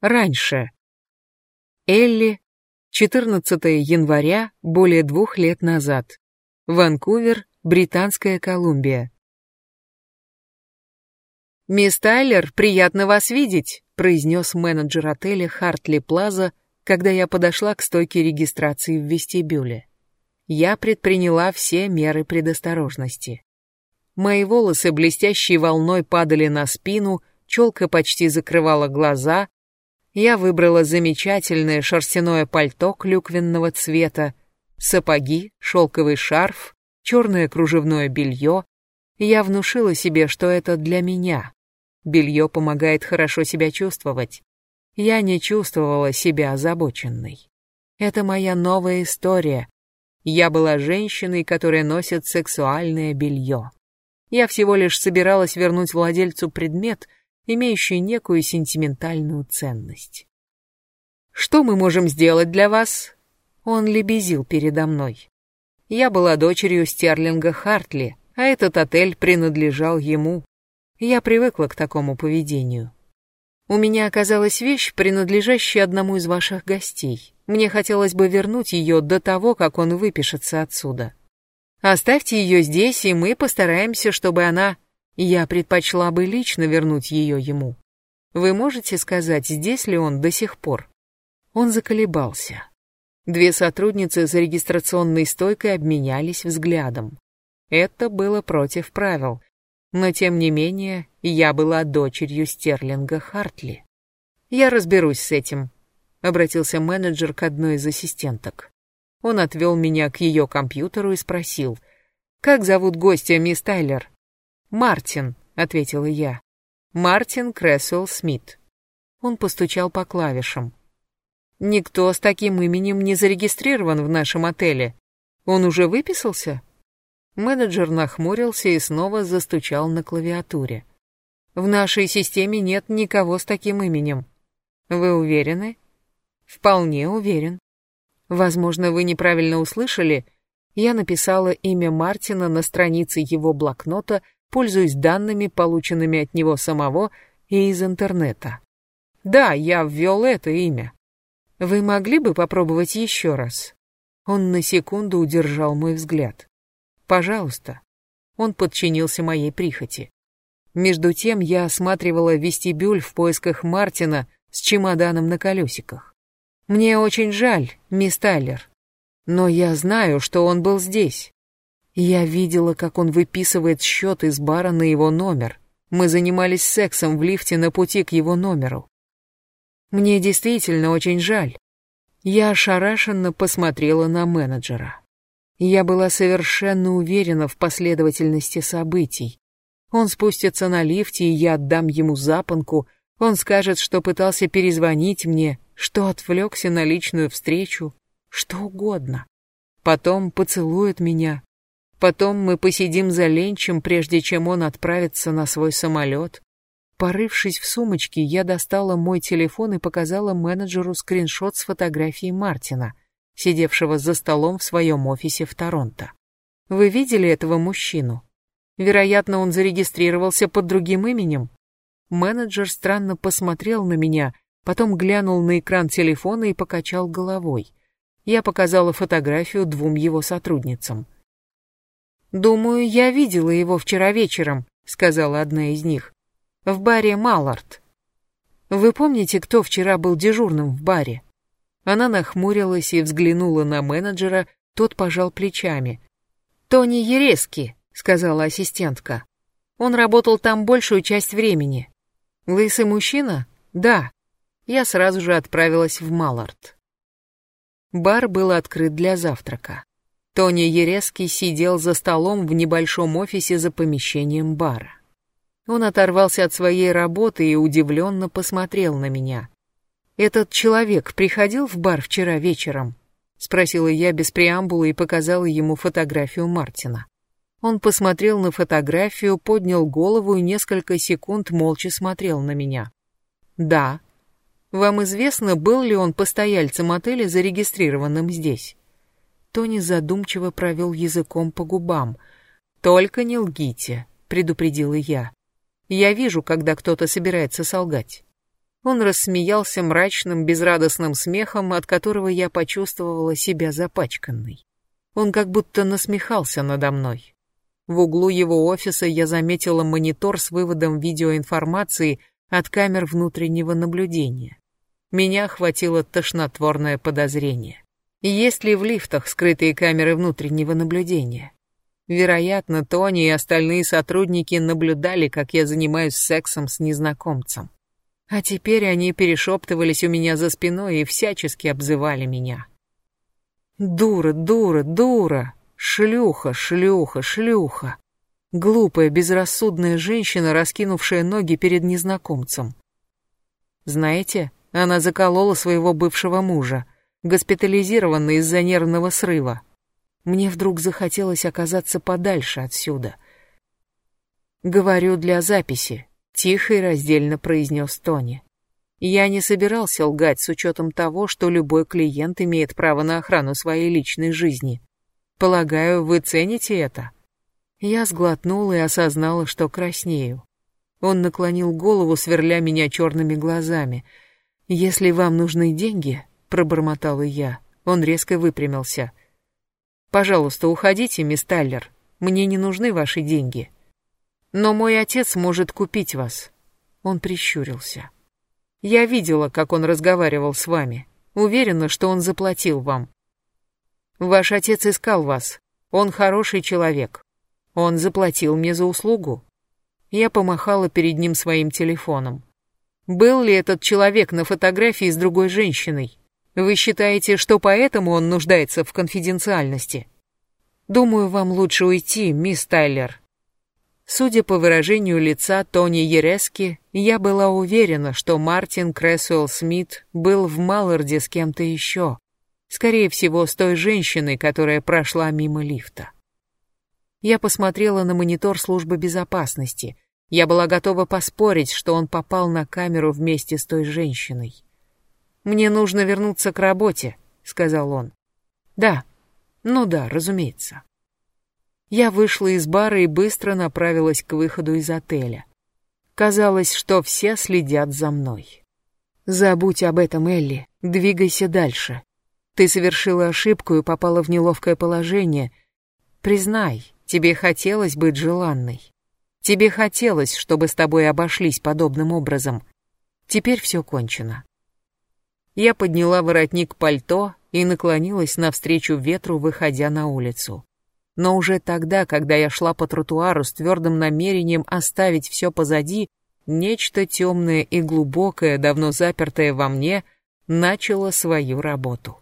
Раньше. Элли, 14 января, более двух лет назад. Ванкувер, Британская Колумбия. «Мисс Тайлер, приятно вас видеть», — произнес менеджер отеля Хартли Плаза, когда я подошла к стойке регистрации в вестибюле. Я предприняла все меры предосторожности. Мои волосы блестящей волной падали на спину, челка почти закрывала глаза, я выбрала замечательное шерстяное пальто клюквенного цвета, сапоги, шелковый шарф, черное кружевное белье. Я внушила себе, что это для меня. Белье помогает хорошо себя чувствовать. Я не чувствовала себя озабоченной. Это моя новая история. Я была женщиной, которая носит сексуальное белье. Я всего лишь собиралась вернуть владельцу предмет, имеющую некую сентиментальную ценность. «Что мы можем сделать для вас?» Он лебезил передо мной. Я была дочерью Стерлинга Хартли, а этот отель принадлежал ему. Я привыкла к такому поведению. У меня оказалась вещь, принадлежащая одному из ваших гостей. Мне хотелось бы вернуть ее до того, как он выпишется отсюда. Оставьте ее здесь, и мы постараемся, чтобы она я предпочла бы лично вернуть ее ему. Вы можете сказать, здесь ли он до сих пор? Он заколебался. Две сотрудницы за регистрационной стойкой обменялись взглядом. Это было против правил, но тем не менее я была дочерью Стерлинга Хартли. Я разберусь с этим, обратился менеджер к одной из ассистенток. Он отвел меня к ее компьютеру и спросил, «Как зовут гостя, мисс Тайлер?» «Мартин», — ответила я. «Мартин Крэсуэлл Смит». Он постучал по клавишам. «Никто с таким именем не зарегистрирован в нашем отеле. Он уже выписался?» Менеджер нахмурился и снова застучал на клавиатуре. «В нашей системе нет никого с таким именем. Вы уверены?» «Вполне уверен. Возможно, вы неправильно услышали. Я написала имя Мартина на странице его блокнота пользуясь данными, полученными от него самого и из интернета. Да, я ввел это имя. Вы могли бы попробовать еще раз? Он на секунду удержал мой взгляд. Пожалуйста. Он подчинился моей прихоти. Между тем я осматривала вестибюль в поисках Мартина с чемоданом на колесиках. Мне очень жаль, мисс Тайлер, но я знаю, что он был здесь. Я видела, как он выписывает счет из бара на его номер. Мы занимались сексом в лифте на пути к его номеру. Мне действительно очень жаль. Я ошарашенно посмотрела на менеджера. Я была совершенно уверена в последовательности событий. Он спустится на лифте, и я отдам ему запонку. Он скажет, что пытался перезвонить мне, что отвлекся на личную встречу, что угодно. Потом поцелует меня, Потом мы посидим за ленчем, прежде чем он отправится на свой самолет. Порывшись в сумочке, я достала мой телефон и показала менеджеру скриншот с фотографией Мартина, сидевшего за столом в своем офисе в Торонто. Вы видели этого мужчину? Вероятно, он зарегистрировался под другим именем. Менеджер странно посмотрел на меня, потом глянул на экран телефона и покачал головой. Я показала фотографию двум его сотрудницам. «Думаю, я видела его вчера вечером», — сказала одна из них. «В баре Маллард». «Вы помните, кто вчера был дежурным в баре?» Она нахмурилась и взглянула на менеджера, тот пожал плечами. «Тони Ерески», — сказала ассистентка. «Он работал там большую часть времени». «Лысый мужчина?» «Да». Я сразу же отправилась в Маллард. Бар был открыт для завтрака. Тони Ереский сидел за столом в небольшом офисе за помещением бара. Он оторвался от своей работы и удивленно посмотрел на меня. «Этот человек приходил в бар вчера вечером?» — спросила я без преамбулы и показала ему фотографию Мартина. Он посмотрел на фотографию, поднял голову и несколько секунд молча смотрел на меня. «Да. Вам известно, был ли он постояльцем отеля, зарегистрированным здесь?» Тони задумчиво провел языком по губам. «Только не лгите», — предупредила я. «Я вижу, когда кто-то собирается солгать». Он рассмеялся мрачным, безрадостным смехом, от которого я почувствовала себя запачканной. Он как будто насмехался надо мной. В углу его офиса я заметила монитор с выводом видеоинформации от камер внутреннего наблюдения. Меня охватило тошнотворное подозрение. Есть ли в лифтах скрытые камеры внутреннего наблюдения? Вероятно, Тони и остальные сотрудники наблюдали, как я занимаюсь сексом с незнакомцем. А теперь они перешептывались у меня за спиной и всячески обзывали меня. Дура, дура, дура, шлюха, шлюха, шлюха. Глупая, безрассудная женщина, раскинувшая ноги перед незнакомцем. Знаете, она заколола своего бывшего мужа, госпитализированный из-за нервного срыва. Мне вдруг захотелось оказаться подальше отсюда. Говорю для записи, тихо и раздельно произнес Тони. Я не собирался лгать с учетом того, что любой клиент имеет право на охрану своей личной жизни. Полагаю, вы цените это? Я сглотнула и осознала, что краснею. Он наклонил голову, сверля меня черными глазами — «Если вам нужны деньги», — пробормотала я, он резко выпрямился. «Пожалуйста, уходите, мисс Тайлер, мне не нужны ваши деньги. Но мой отец может купить вас». Он прищурился. «Я видела, как он разговаривал с вами. Уверена, что он заплатил вам. Ваш отец искал вас. Он хороший человек. Он заплатил мне за услугу». Я помахала перед ним своим телефоном. Был ли этот человек на фотографии с другой женщиной? Вы считаете, что поэтому он нуждается в конфиденциальности? Думаю, вам лучше уйти, мисс Тайлер. Судя по выражению лица Тони Ерески, я была уверена, что Мартин Крэсуэлл Смит был в Малларде с кем-то еще. Скорее всего, с той женщиной, которая прошла мимо лифта. Я посмотрела на монитор службы безопасности — я была готова поспорить, что он попал на камеру вместе с той женщиной. «Мне нужно вернуться к работе», — сказал он. «Да, ну да, разумеется». Я вышла из бара и быстро направилась к выходу из отеля. Казалось, что все следят за мной. «Забудь об этом, Элли, двигайся дальше. Ты совершила ошибку и попала в неловкое положение. Признай, тебе хотелось быть желанной. Тебе хотелось, чтобы с тобой обошлись подобным образом. Теперь все кончено. Я подняла воротник пальто и наклонилась навстречу ветру, выходя на улицу. Но уже тогда, когда я шла по тротуару с твердым намерением оставить все позади, нечто темное и глубокое, давно запертое во мне, начало свою работу.